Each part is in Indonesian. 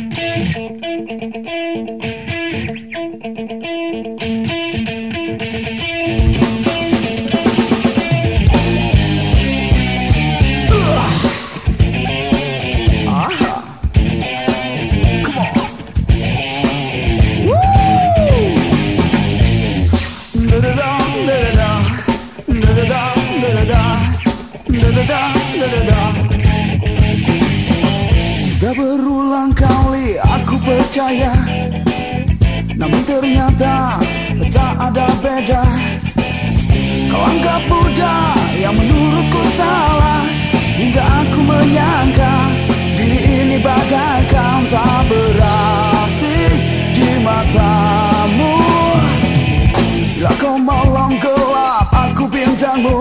Thank you. Percaya. Namun ternyata tak ada beda. Kau anggap mudah yang menurutku salah. Hingga aku menyangka Diri ini bagaikan tak berarti di matamu. Bila kau malam gelap aku bintangmu.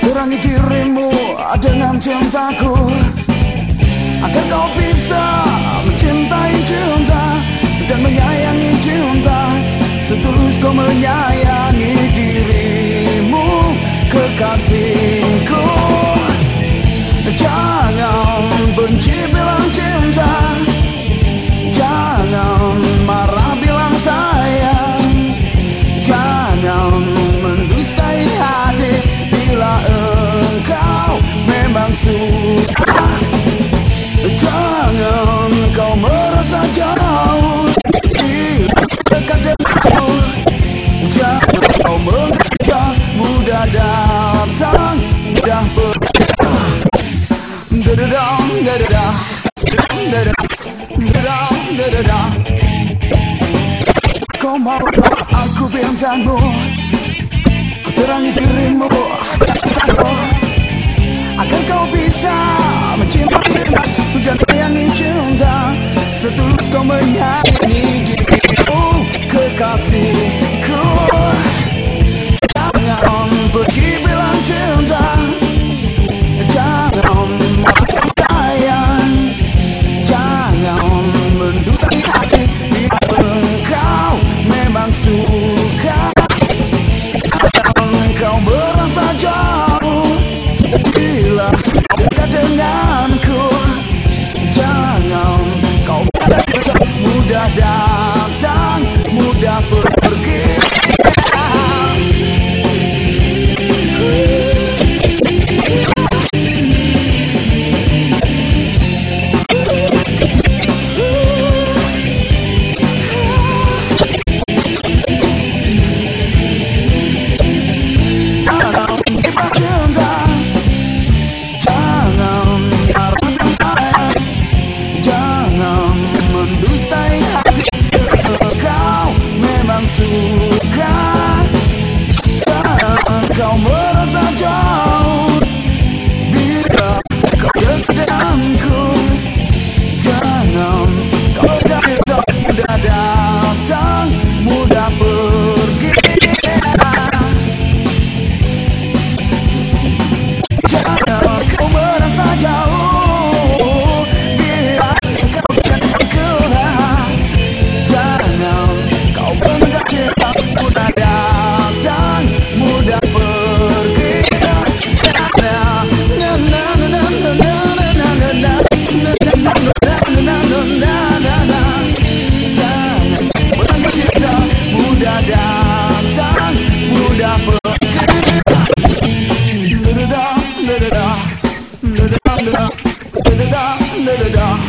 Terangi dirimu dengan cintaku Agar kau bisa mencintai cinta Dan menyayangi cinta Setulus kau menyayangi dirimu Kekasihku Dadadam, dadada Kau mau aku bintangmu Ku terangi dirimu Agar kau bisa mencintai dan sayangi cinta Setulus kau menyayangi Dekat denganku. Jangan kau mudah datang da da da.